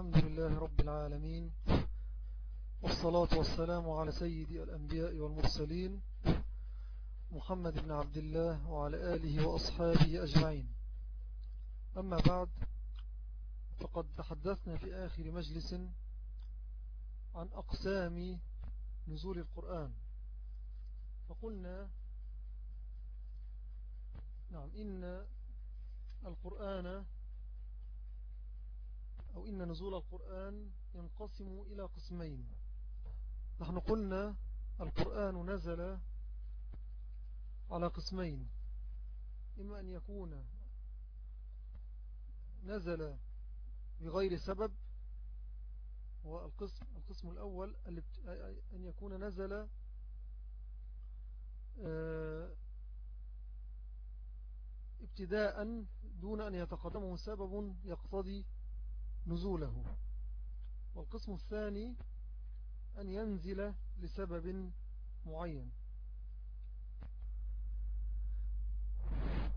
الحمد لله رب العالمين والصلاة والسلام على سيد الأنبياء والمرسلين محمد بن عبد الله وعلى آله وأصحابه أجمعين. أما بعد فقد تحدثنا في آخر مجلس عن أقسام نزول القرآن. فقلنا نعم إن القرآن أو إن نزول القرآن ينقسم إلى قسمين. نحن قلنا القرآن نزل على قسمين. إما أن يكون نزل بغير سبب والقسم القسم الأول أن يكون نزل آه، ابتداء دون أن يتقدمه سبب يقتضي نزوله. والقسم الثاني أن ينزل لسبب معين.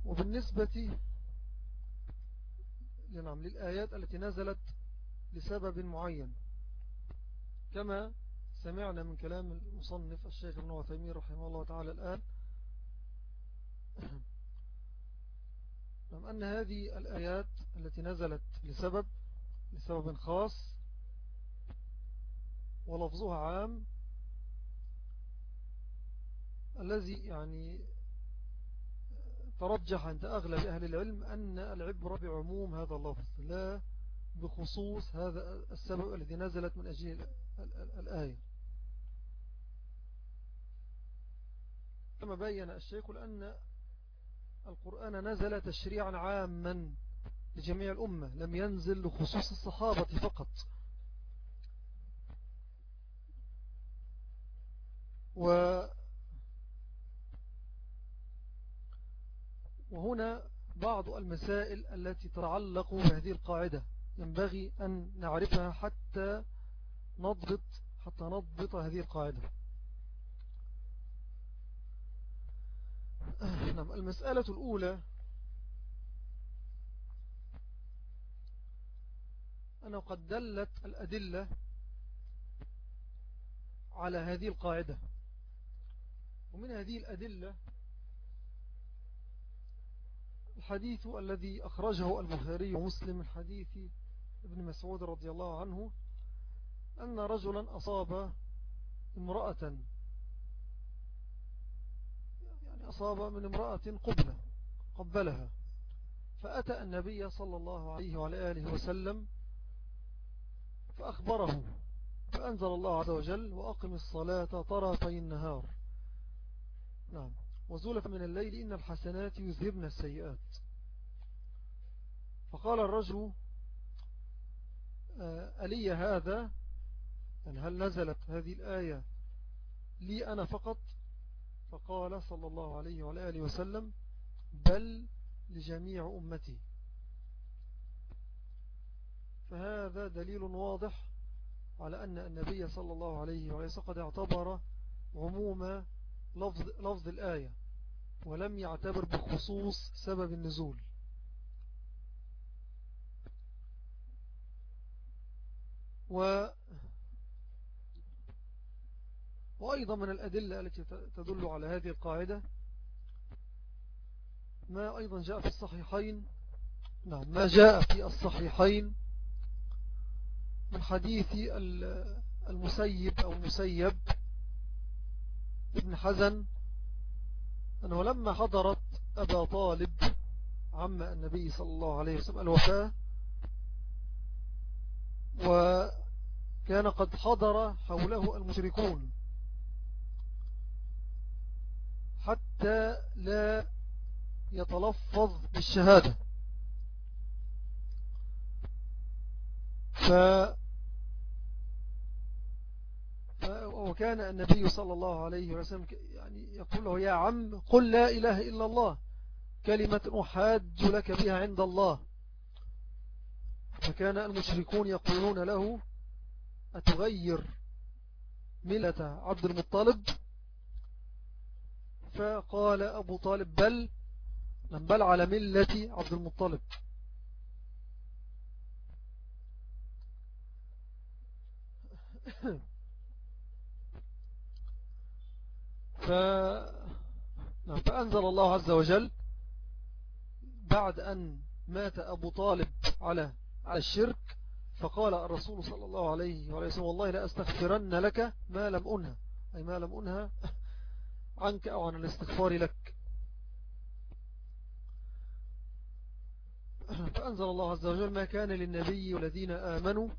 وبالنسبة نعم للآيات التي نزلت لسبب معين. كما سمعنا من كلام المصنف الشيخ ابن وثيمين رحمه الله تعالى الآن نعم أن هذه الآيات التي نزلت لسبب لسبب خاص ولفظها عام الذي يعني ترجح عند أغلب أهل العلم أن العبرة بعموم هذا اللفظ لا بخصوص هذا السبب الذي نزلت من أجل الآية. كما بين الشيخ لأن القرآن نزل تشريعا عاما. لجميع الأمة لم ينزل لخصوص الصحابة فقط. و وهنا بعض المسائل التي تتعلق بهذه القاعدة. ينبغي أن نعرفها حتى نضبط حتى نضبط هذه القاعدة. نعم المسألة الأولى أنه قد دلت الأدلة على هذه القاعدة. ومن هذه الأدلة الحديث الذي أخرجه البخاري ومسلم من حديث ابن مسعود رضي الله عنه أن رجلا أصاب امرأة يعني أصاب من امرأة قبلة قبلها فأتى النبي صلى الله عليه وعلى آله وسلم فأخبره فأنزل الله عز وجل وأقم الصلاة طرفي النهار. نعم. وزولف من الليل إن الحسنات يذهبن السيئات. فقال الرجل آه، ألي هذا؟ يعني هل نزلت هذه الآية لي أنا فقط؟ فقال صلى الله عليه وعلى آله وسلم بل لجميع أمتي. فهذا دليل واضح على أن النبي صلى الله عليه وسلم قد اعتبر عموم لفظ, لفظ الآية ولم يعتبر بخصوص سبب النزول. و وأيضا من الأدلة التي تدل على هذه القاعدة ما أيضا جاء في الصحيحين. نعم ما جاء في الصحيحين من حديث المسيب أو المسيب ابن حزن أنه لما حضرت أبا طالب عم النبي صلى الله عليه وسلم الوفاة وكان قد حضر حوله المشركون حتى لا يتلفظ بالشهادة. ف وكان النبي صلى الله عليه وسلم يعني يقول له يا عم قل لا إله إلا الله كلمة أحاج لك بها عند الله. فكان المشركون يقولون له أتغير ملة عبد المطلب؟ فقال أبو طالب بل من بل على ملة عبد المطلب. ف... نعم، فأنزل الله عز وجل بعد أن مات أبو طالب على على الشرك فقال الرسول صلى الله عليه وسلم والله لا أستغفرن لك ما لم أنهى أي ما لم أنهى عنك أو عن الاستغفار لك. فأنزل الله عز وجل ما كان للنبي والذين آمنوا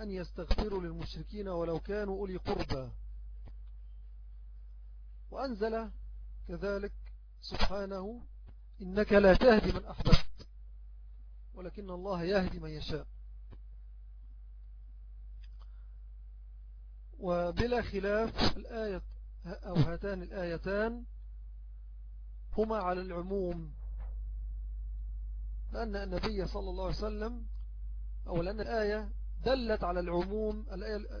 أن يستغفروا للمشركين ولو كانوا أولي قربى. وأنزل كذلك سبحانه إنك لا تهدي من أحببت ولكن الله يهدي من يشاء. وبلا خلاف الآية أو هاتان الآيتان هما على العموم. لأن النبي صلى الله عليه وسلم أو لأن الآية دلت على العموم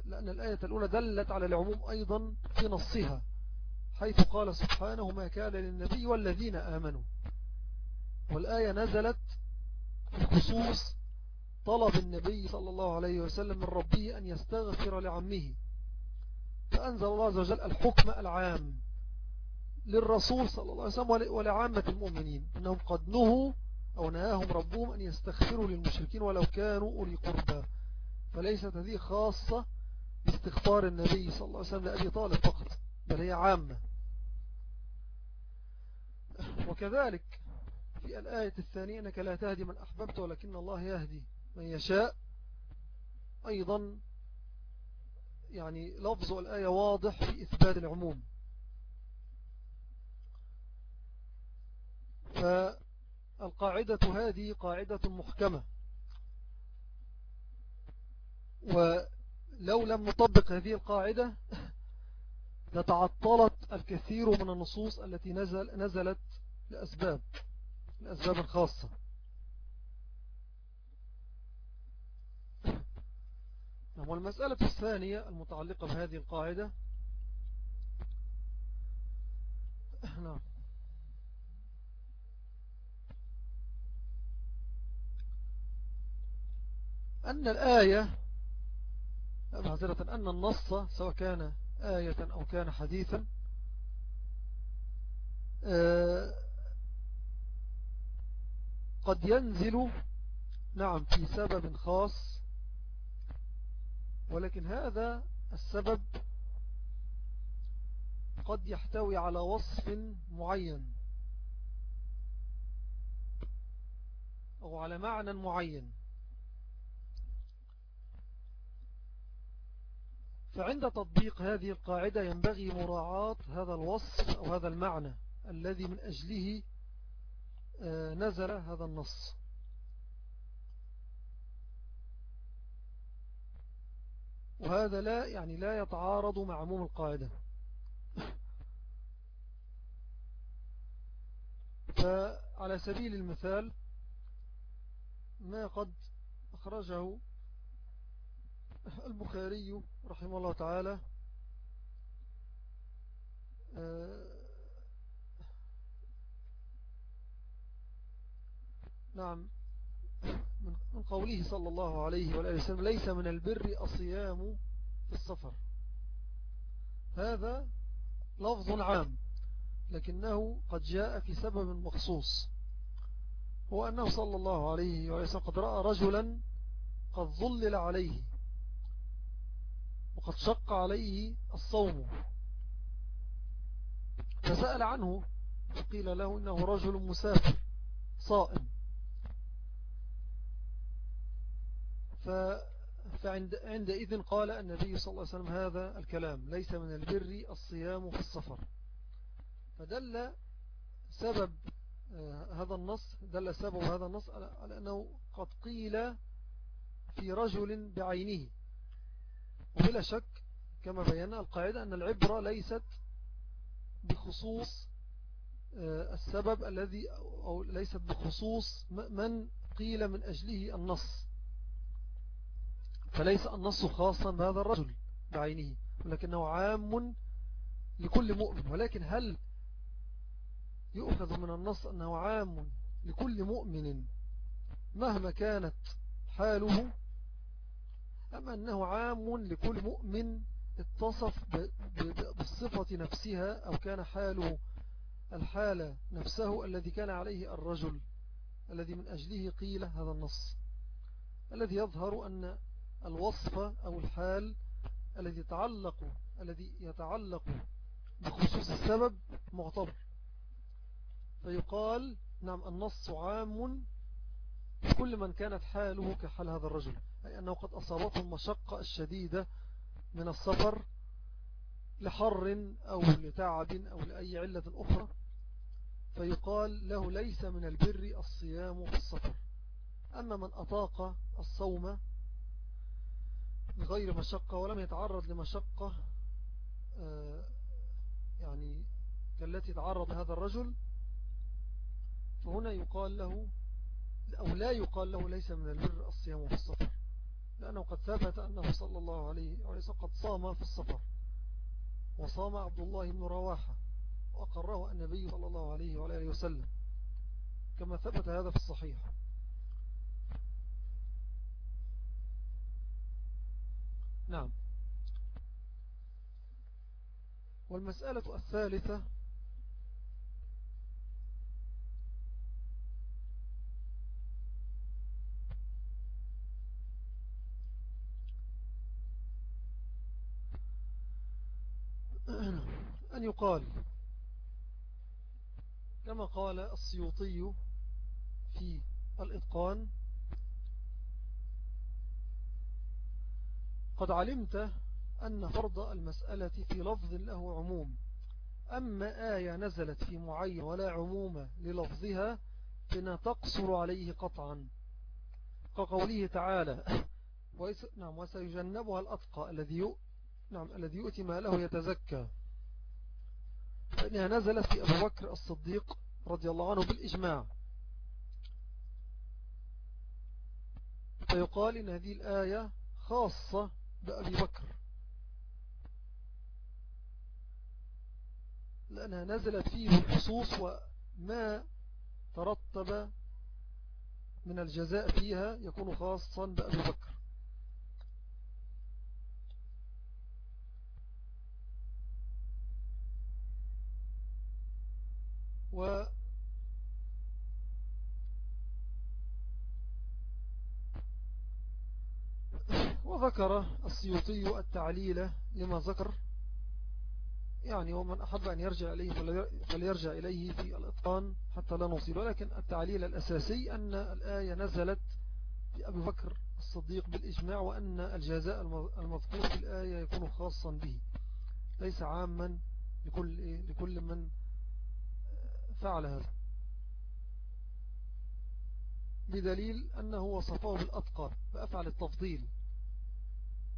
لأن الآية الأولى دلت على العموم أيضا في نصها. حيث قال سبحانه ما كان للنبي والذين آمنوا. والآية نزلت في خصوص طلب النبي صلى الله عليه وسلم من ربه أن يستغفر لعمه. فأنزل الله عز وجل الحكم العام للرسول صلى الله عليه وسلم ولعامة المؤمنين. إنهم قد نهوا أو نهاهم ربهم أن يستغفروا للمشركين ولو كانوا أولي قربى. فليست هذه خاصة باستغفار النبي صلى الله عليه وسلم لأبي طالب فقط بل هي عامة. وكذلك في الآية الثانية أنك لا تهدي من أحببت ولكن الله يهدي من يشاء. أيضا يعني لفظ الآية واضح في إثبات العموم. فالقاعدة هذه قاعدة محكمة. ولو لم نطبق هذه القاعدة لتعطلت الكثير من النصوص التي نزل نزلت لأسباب لأسباب خاصة نعم، والمسألة الثانية المتعلقة بهذه القاعدة. نعم. أن الآية معذرة أن النص سواء كان آية أو كان حديثا آه، قد ينزل نعم في سبب خاص ولكن هذا السبب قد يحتوي على وصف معين أو على معنى معين. فعند تطبيق هذه القاعدة ينبغي مراعاة هذا الوصف أو هذا المعنى الذي من أجله نزل هذا النص. وهذا لا يعني لا يتعارض مع عموم القاعدة. فعلى سبيل المثال ما قد أخرجه البخاري رحمه الله تعالى آه، نعم. من قوله صلى الله عليه وآله وسلم ليس من البر الصيام في السفر. هذا لفظ عام لكنه قد جاء في سبب مخصوص. هو أنه صلى الله عليه وسلم قد رأى رجلا قد ظلل عليه وقد شق عليه الصوم. فسأل عنه فقيل له إنه رجل مسافر صائم. فعند عندئذ قال النبي صلى الله عليه وسلم هذا الكلام ليس من البر الصيام في السفر. فدل سبب آه، هذا النص دل سبب هذا النص على أنه قد قيل في رجل بعينه. وبلا شك كما بينا القاعدة أن العبرة ليست بخصوص آه، السبب الذي أو ليست بخصوص من قيل من أجله النص. فليس النص خاصا بهذا الرجل بعينه ولكنه عام لكل مؤمن. ولكن هل يؤخذ من النص أنه عام لكل مؤمن مهما كانت حاله أما أنه عام لكل مؤمن اتصف بالصفة نفسها أو كان حاله الحالة نفسه الذي كان عليه الرجل الذي من أجله قيل هذا النص؟ الذي يظهر أن الوصف أو الحال الذي يتعلق الذي يتعلق بخصوص السبب معتبر فيقال نعم النص عام كل من كانت حاله كحال هذا الرجل أي أنه قد أصابته المشقة الشديدة من السفر لحر أو لتعب أو لأي علة أخرى. فيقال له ليس من البر الصيام في السفر. أما من أطاق الصوم بغير مشقة ولم يتعرض لمشقة آه، يعني التي تعرض هذا الرجل. فهنا يقال له أو لا يقال له ليس من البر الصيام في السفر لأنه قد ثبت أنه صلى الله عليه وسلم قد صام في السفر وصام عبد الله بن رواحة وأقره النبي صلى الله عليه وآله وسلم كما ثبت هذا في الصحيح. نعم. والمسألة الثالثة أن يقال كما قال السيوطي في الإتقان قد علمت أن فرض المسألة في لفظ له عموم. أما آية نزلت في معين ولا عموم للفظها فإنها تقصر عليه قطعا. كقوله تعالى نعم وسيجنبها الأتقى الذي نعم الذي يؤتي ماله يتزكى فإنها نزلت في أبو بكر الصديق رضي الله عنه بالإجماع. فيقال إن هذه الآية خاصة بأبي بكر. لأنها نزلت فيه الخصوص وما ترتب من الجزاء فيها يكون خاصا بأبي بكر. و وذكر السيوطي التعليل لما ذكر يعني ومن أحب أن يرجع إليه فليرجع إليه في الإتقان حتى لا نصير ولكن التعليل الأساسي أن الآية نزلت في أبي بكر الصديق بالإجماع وأن الجزاء المذكور في الآية يكون خاصا به ليس عاما لكل, لكل من فعل هذا. بدليل أنه وصفه بالأتقى بأفعل التفضيل.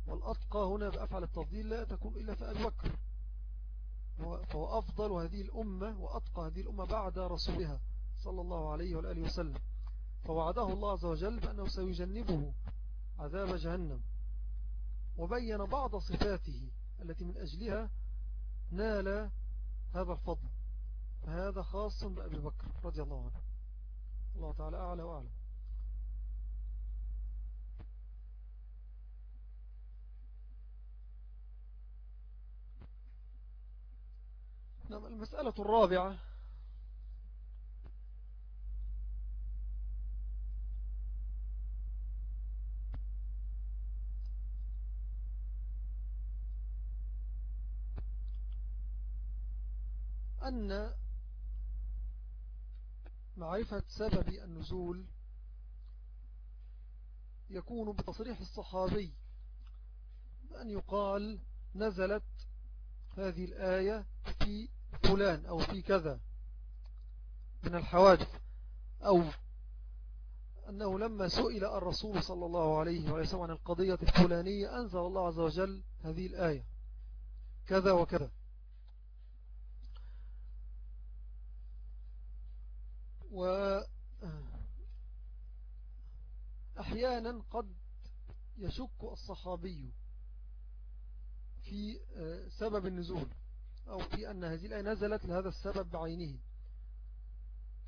والأتقى هنا بأفعل التفضيل لا تكون إلا في أبي بكر. فهو أفضل هذه الأمة وأتقى هذه الأمة بعد رسولها صلى الله عليه وآله وسلم. فوعده الله عز وجل بأنه سيجنبه عذاب جهنم. وبين بعض صفاته التي من أجلها نال هذا الفضل. فهذا خاص بأبي بكر رضي الله عنه. الله تعالى أعلى وأعلم نعم المسألة الرابعة. أن معرفة سبب النزول يكون بتصريح الصحابي أن يقال نزلت هذه الآية في فلان أو في كذا من الحوادث أو أنه لما سئل الرسول صلى الله عليه وسلم عن القضية الفلانية أنزل الله عز وجل هذه الآية كذا وكذا. وأحيانا قد يشك الصحابي في سبب النزول. أو في أن هذه الآية نزلت لهذا السبب بعينه.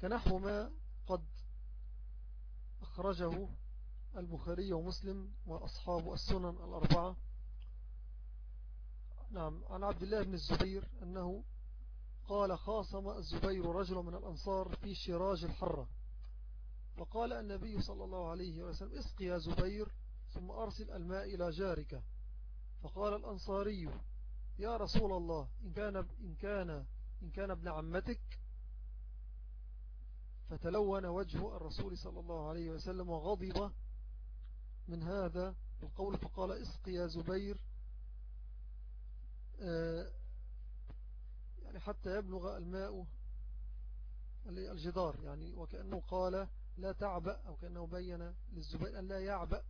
كنحو ما قد أخرجه البخاري ومسلم وأصحاب السنن الأربعة. نعم عن عبد الله بن الزبير أنه قال خاصم الزبير رجل من الأنصار في شراج الحرة. فقال النبي صلى الله عليه وسلم اسقي يا زبير ثم أرسل الماء إلى جارك. فقال الأنصاري يا رسول الله إن كان, إن كان, إن كان ابن عمتك فتلون وجه الرسول صلى الله عليه وسلم وغضب من هذا القول فقال اسقي يا زبير. آه، يعني حتى يبلغ الماء الجدار يعني وكأنه قال لا تعبأ أو كأنه بين للزبير أن لا يعبأ.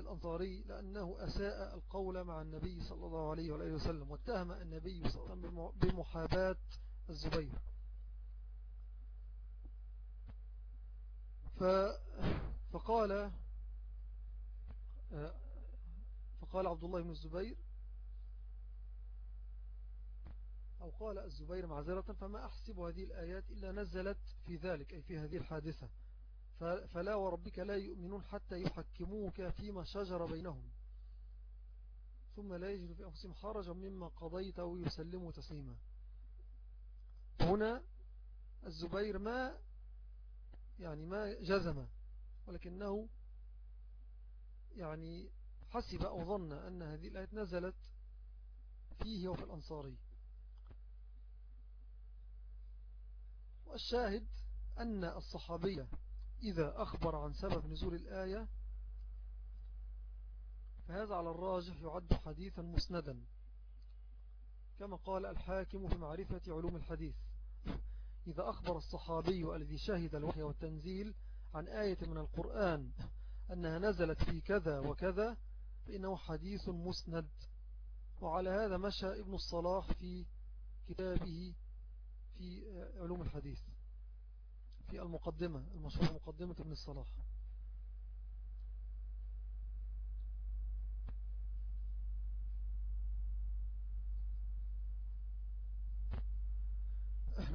بالأنصاري لأنه أساء القول مع النبي صلى الله عليه وآله وسلم واتهم النبي صلى الله عليه وسلم بمحاباة الزبير. فقال فقال عبد الله بن الزبير أو قال الزبير معذرة فما أحسب هذه الآيات إلا نزلت في ذلك أي في هذه الحادثة. فلا وربك لا يؤمنون حتى يحكموك فيما شجر بينهم. ثم لا يجد في أنفسهم حرجا مما قضيت ويسلموا تسليما. هنا الزبير ما يعني ما جزم ولكنه يعني حسب أو ظن أن هذه الآية نزلت فيه وفي الأنصاري. والشاهد أن الصحابية إذا أخبر عن سبب نزول الآية فهذا على الراجح يعد حديثا مسندا. كما قال الحاكم في معرفة علوم الحديث إذا أخبر الصحابي الذي شهد الوحي والتنزيل عن آية من القرآن أنها نزلت في كذا وكذا فإنه حديث مسند. وعلى هذا مشى ابن الصلاح في كتابه في علوم الحديث. في المقدمة المشهورة مقدمة ابن الصلاح.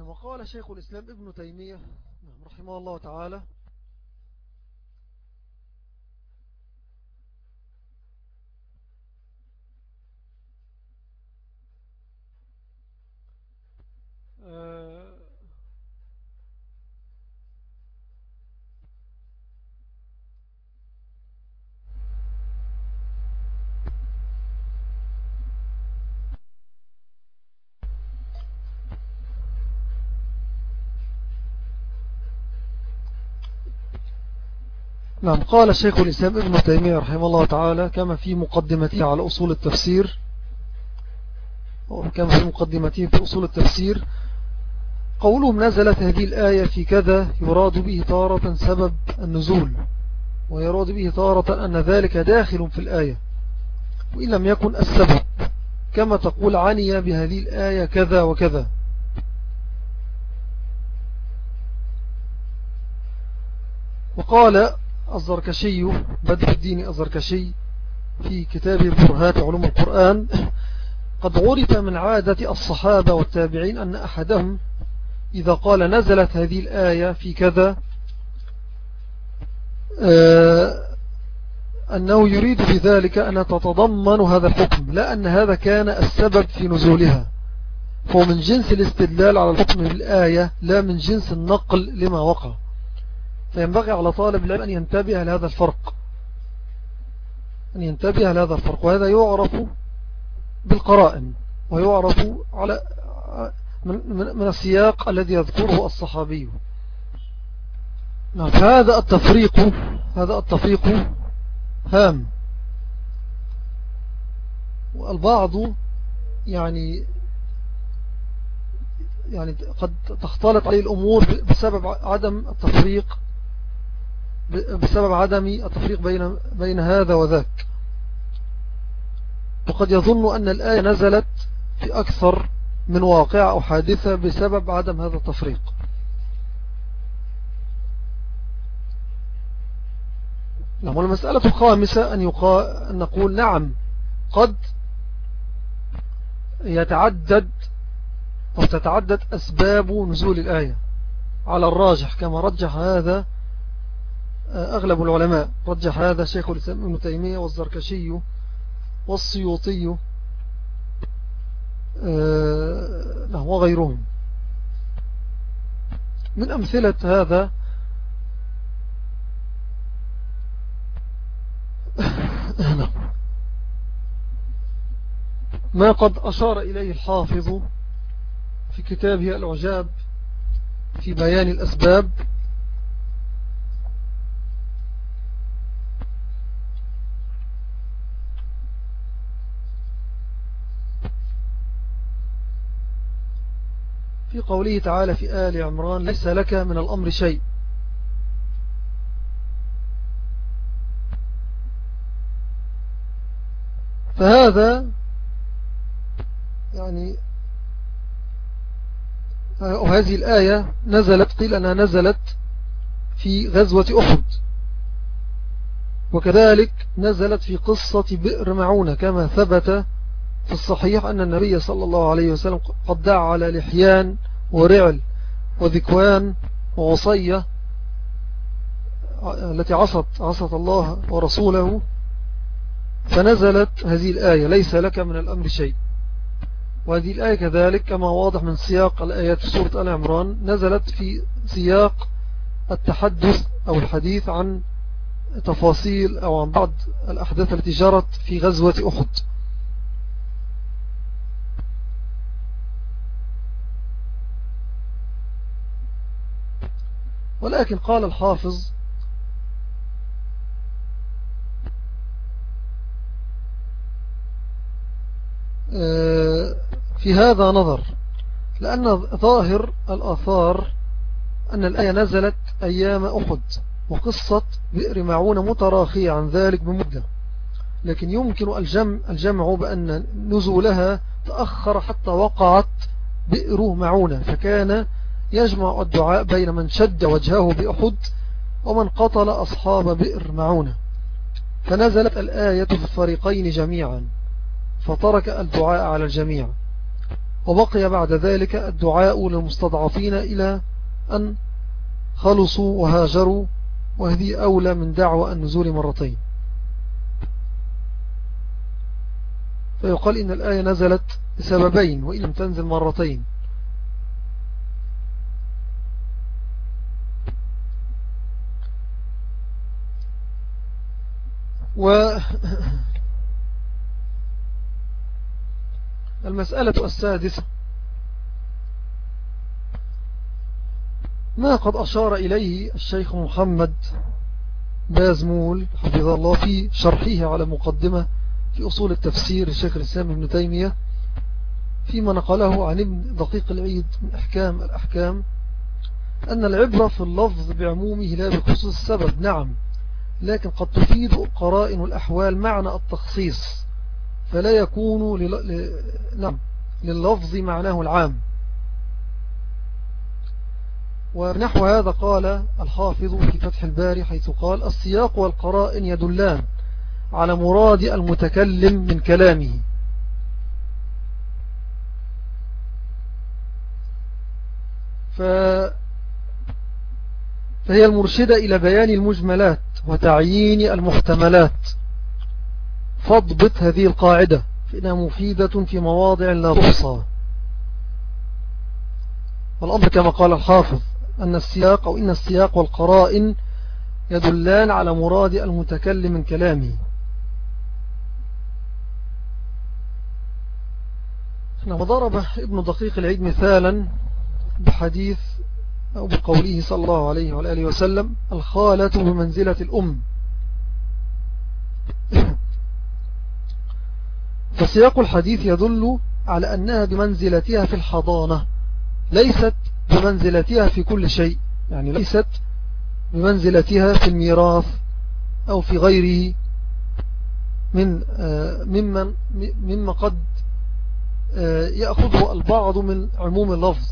وقال شيخ الإسلام ابن تيمية نعم، رحمه الله تعالى نعم قال الشيخ الإسلام ابن تيمية رحمه الله تعالى كما في مقدمته على أصول التفسير كما في مقدمته في أصول التفسير قولهم نزلت هذه الآية في كذا يراد به تارة سبب النزول ويراد به تارة أن ذلك داخل في الآية وإن لم يكن السبب كما تقول عني بهذه الآية كذا وكذا. وقال الزركشي بدر الدين الزركشي في كتابه برهات علوم القرآن. قد عرف من عادة الصحابة والتابعين أن أحدهم إذا قال نزلت هذه الآية في كذا آه، أنه يريد بذلك أن تتضمن هذا الحكم لا أن هذا كان السبب في نزولها. فهو من جنس الاستدلال على الحكم بالآية لا من جنس النقل لما وقع. فينبغي على طالب العلم أن ينتبه لهذا الفرق. أن ينتبه لهذا الفرق. وهذا يعرف بالقرائن ويعرف على من, السياق الذي يذكره الصحابي. نعم هذا التفريق هذا التفريق هام. والبعض يعني يعني قد تختلط عليه الأمور بسبب عدم التفريق. بسبب عدم التفريق بين, بين هذا وذاك. وقد يظن أن الآية نزلت في أكثر من واقع أو حادثة بسبب عدم هذا التفريق. نعم والمسألة الخامسة أن, يقا... أن نقول نعم قد يتعدد أو تتعدد أسباب نزول الآية على الراجح كما رجح هذا أغلب العلماء رجح هذا شيخ ابن تيمية والزركشي والسيوطي نعم وغيرهم من أمثلة هذا نعم. ما قد أشار إليه الحافظ في كتابه العجاب في بيان الأسباب قوله تعالى في آل عمران ليس لك من الأمر شيء. فهذا يعني وهذه الآية نزلت قيل أنها نزلت في غزوة أحد. وكذلك نزلت في قصة بئر معونة كما ثبت في الصحيح أن النبي صلى الله عليه وسلم قد دعا على لحيان ورعل وذكوان ووصية التي عصت عصت الله ورسوله فنزلت هذه الآية ليس لك من الأمر شيء. وهذه الآية كذلك كما واضح من سياق الآيات في سورة آل عمران نزلت في سياق التحدث أو الحديث عن تفاصيل أو عن بعض الأحداث التي جرت في غزوة أحد. ولكن قال الحافظ آه، في هذا نظر لأن ظاهر الآثار أن الآية نزلت أيام أحد وقصة بئر معونة متراخية عن ذلك بمدة. لكن يمكن الجمع, الجمع بأن نزولها تأخر حتى وقعت بئر معونة فكان يجمع الدعاء بين من شد وجهه بأحد ومن قتل أصحاب بئر معونة. فنزلت الآية في الفريقين جميعا فترك الدعاء على الجميع. وبقي بعد ذلك الدعاء للمستضعفين إلى أن خلصوا وهاجروا وهذه أولى من دعوة النزول مرتين. فيقال إن الآية نزلت لسببين وإن لم تنزل مرتين. و المسألة السادسة. ما قد أشار إليه الشيخ محمد بازمول حفظ الله في شرحه على مقدمة في أصول التفسير الشيخ الإسلام ابن تيمية فيما نقله عن ابن دقيق العيد من أحكام الأحكام أن العبرة في اللفظ بعمومه لا بخصوص السبب. نعم لكن قد تفيد قرائن الأحوال معنى التخصيص فلا يكون. نعم لللفظ معناه العام ونحو هذا قال الحافظ في فتح الباري حيث قال السياق والقرائن يدلان على مراد المتكلم من كلامه ف... فهي المرشدة إلى بيان المجملات وتعيين المحتملات. فاضبط هذه القاعدة فإنها مفيدة في مواضع لا تحصى. والأمر كما قال الحافظ أن السياق أو إن السياق والقرائن يدلان على مراد المتكلم من كلامه. وضرب ابن دقيق العيد مثالا بحديث أو بقوله صلى الله عليه وآله وسلم الخالة بمنزلة الأم. فسياق الحديث يدل على أنها بمنزلتها في الحضانة ليست بمنزلتها في كل شيء. يعني ليست بمنزلتها في الميراث أو في غيره من آه، ممن مما قد آه، يأخذه البعض من عموم اللفظ.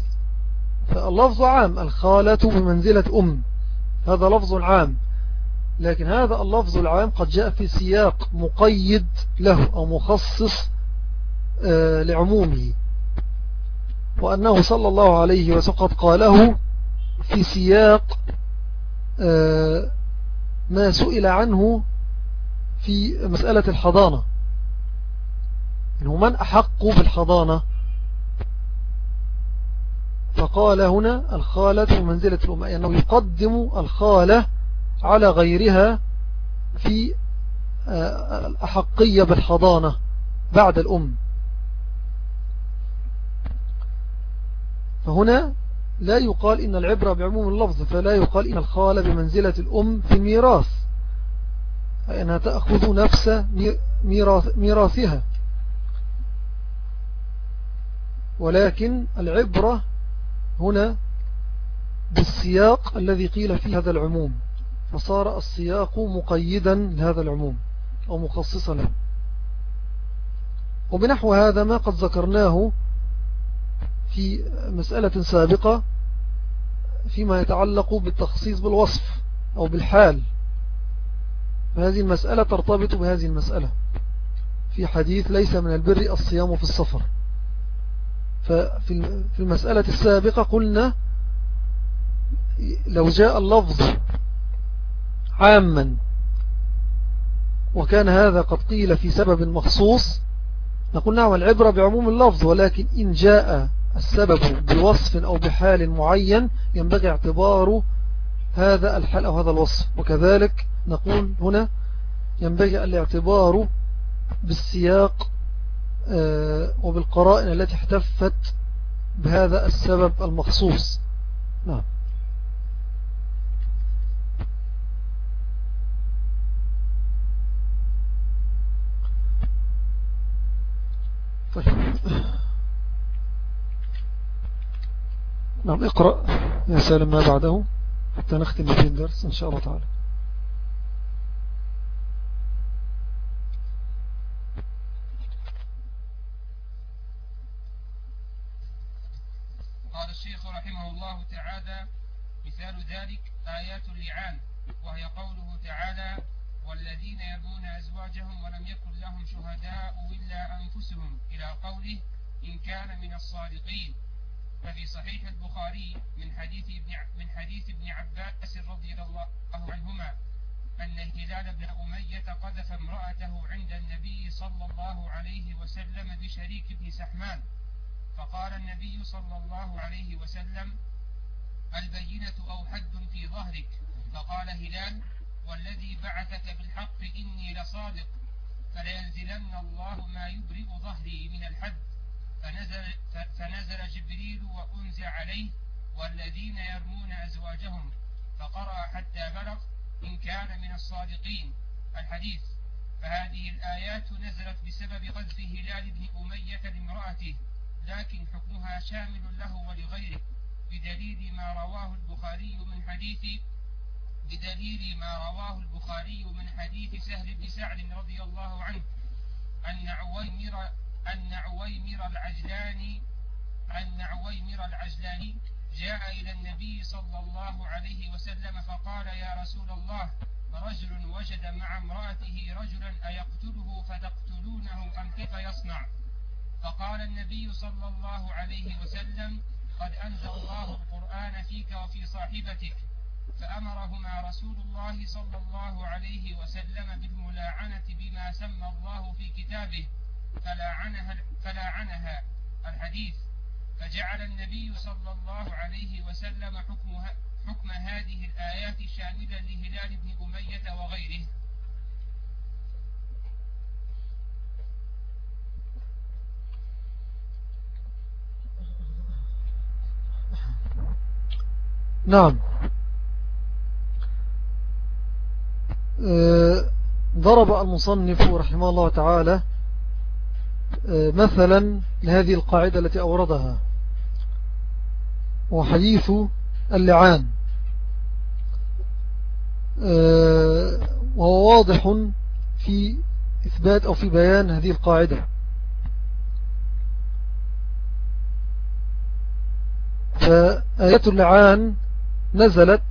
فاللفظ عام الخالة بمنزلة أم. هذا لفظ عام. لكن هذا اللفظ العام قد جاء في سياق مقيد له أو مخصص آه، لعمومه. وأنه صلى الله عليه وسلم قد قاله في سياق آه، ما سئل عنه في مسألة الحضانة. إنه من أحق بالحضانة؟ فقال هنا الخالة منزلة الأم أنه يقدم الخالة على غيرها في آه، الأحقية بالحضانة بعد الأم. فهنا لا يقال إن العبرة بعموم اللفظ فلا يقال إن الخالة بمنزلة الأم في الميراث أي أنها تأخذ نفس ميراثها. ولكن العبرة هنا بالسياق الذي قيل فيه هذا العموم فصار السياق مقيدا لهذا العموم أو مخصصا له. وبنحو هذا ما قد ذكرناه في مسألة سابقة فيما يتعلق بالتخصيص بالوصف أو بالحال. فهذه المسألة ترتبط بهذه المسألة. في حديث ليس من البر الصيام في السفر. ففي المسألة السابقة قلنا لو جاء اللفظ عاما وكان هذا قد قيل في سبب مخصوص نقول نعم العبرة بعموم اللفظ ولكن إن جاء السبب بوصف أو بحال معين ينبغي اعتبار هذا الحال أو هذا الوصف. وكذلك نقول هنا ينبغي الاعتبار بالسياق وبالقرائن التي احتفت بهذا السبب المخصوص. نعم. طيب. نعم اقرأ يا سالم ما بعده حتى نختم به الدرس إن شاء الله تعالى قال الشيخ رحمه الله تعالى مثال ذلك آيات اللعان وهي قوله تعالى والذين يرمون أزواجهم ولم يكن لهم شهداء إلا أنفسهم إلى قوله إن كان من الصادقين ففي صحيح البخاري من حديث ابن من حديث ابن عباس رضي الله عنهما أن هلال بن أمية قذف امرأته عند النبي صلى الله عليه وسلم بشريك بن سحمان. فقال النبي صلى الله عليه وسلم البينة أو حد في ظهرك فقال هلال والذي بعثك بالحق إني لصادق فلينزلن الله ما يبرئ ظهري من الحد. فنزل, فنزل جبريل وأنزع عليه والذين يرمون أزواجهم فقرأ حتى بلغ إن كان من الصادقين. الحديث فهذه الآيات نزلت بسبب قذف هلال بن أمية لامرأته لكن حكمها شامل له ولغيره بدليل ما رواه البخاري من حديث بدليل ما رواه البخاري من حديث سهل بن سعد رضي الله عنه أن عويمر أن عويمر العجلاني أن عويمر العجلاني جاء إلى النبي صلى الله عليه وسلم فقال يا رسول الله رجل وجد مع امرأته رجلا أيقتله فتقتلونه أم كيف يصنع؟ فقال النبي صلى الله عليه وسلم قد أنزل الله القرآن فيك وفي صاحبتك. فأمرهما رسول الله صلى الله عليه وسلم بالملاعنة بما سمى الله في كتابه فلاعنها, فلاعنها الحديث. فجعل النبي صلى الله عليه وسلم حكم, حكم هذه الآيات شاملا لهلال بن أمية وغيره. نعم آه، ضرب المصنف رحمه الله تعالى آه، مثلا لهذه القاعدة التي أوردها وحديث اللعان آه، وهو واضح في إثبات أو في بيان هذه القاعدة. فآيات اللعان نزلت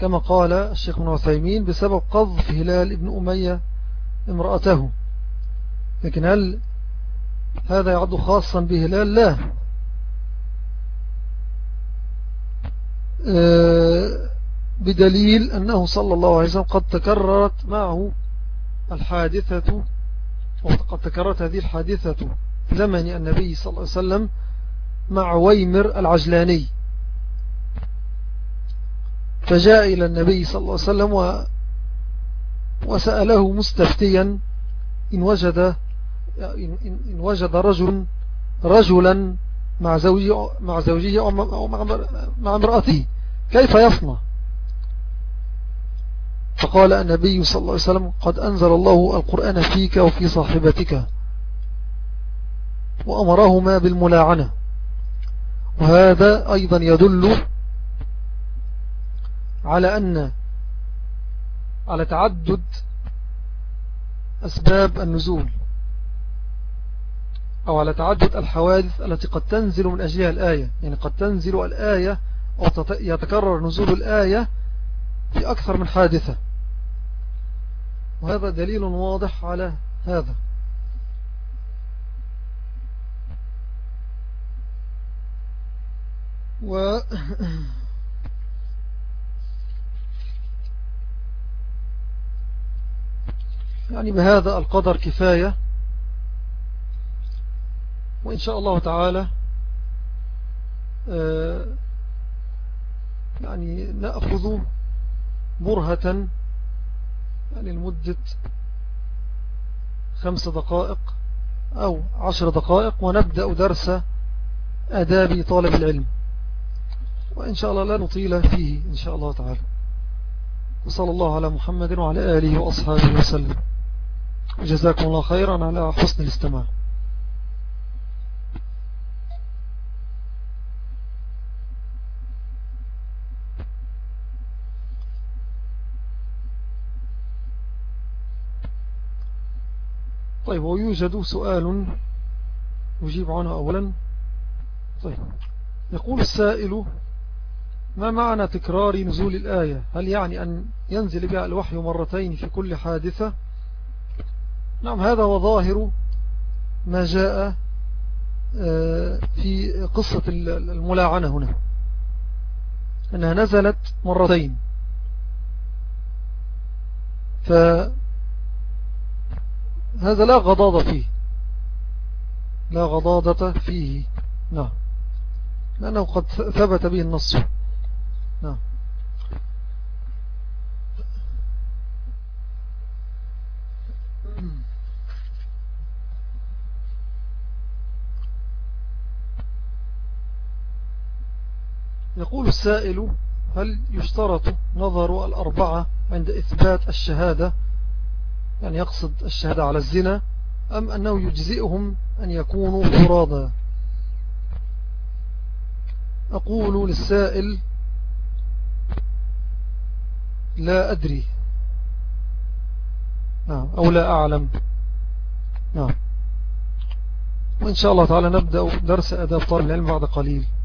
كما قال الشيخ من وثيمين بسبب قذف هلال ابن أمية امرأته. لكن هل هذا يعد خاصا بهلال؟ لا. آه، بدليل أنه صلى الله عليه وسلم قد تكررت معه الحادثة وقد تكررت هذه الحادثة زمن النبي صلى الله عليه وسلم مع ويمر العجلاني. فجاء إلى النبي صلى الله عليه وسلم وسأله مستفتيا إن وجد إن, وجد رجل رجلا مع زوجه مع زوجه أو مع, مع امرأته كيف يصنع فقال النبي صلى الله عليه وسلم قد أنزل الله القرآن فيك وفي صاحبتك وأمرهما بالملاعنة. وهذا أيضا يدل على أن على تعدد أسباب النزول أو على تعدد الحوادث التي قد تنزل من أجلها الآية. يعني قد تنزل الآية أو يتكرر نزول الآية في أكثر من حادثة. وهذا دليل واضح على هذا. و يعني بهذا القدر كفاية. وإن شاء الله تعالى آه، يعني نأخذ برهة يعني لمدة خمس دقائق أو عشر دقائق ونبدأ درس أداب طالب العلم. وإن شاء الله لا نطيل فيه إن شاء الله تعالى. وصلى الله على محمد وعلى آله وأصحابه وسلم. جزاكم الله خيرا على حسن الاستماع. طيب ويوجد سؤال نجيب عنه أولا. طيب يقول السائل ما معنى تكرار نزول الآية؟ هل يعني أن ينزل بها الوحي مرتين في كل حادثة؟ نعم هذا هو ظاهر ما جاء آه، في قصة الملاعنة هنا. أنها نزلت مرتين. فهذا لا غضاضة فيه. لا غضاضة فيه. نعم. لأنه قد ثبت به النص. نعم يقول السائل هل يشترط نظر الأربعة عند إثبات الشهادة؟ يعني يقصد الشهادة على الزنا أم أنه يجزئهم أن يكونوا فرادا أقول للسائل لا أدري. نعم أو لا أعلم. نعم. وإن شاء الله تعالى نبدأ درس أداب طالب العلم بعد قليل.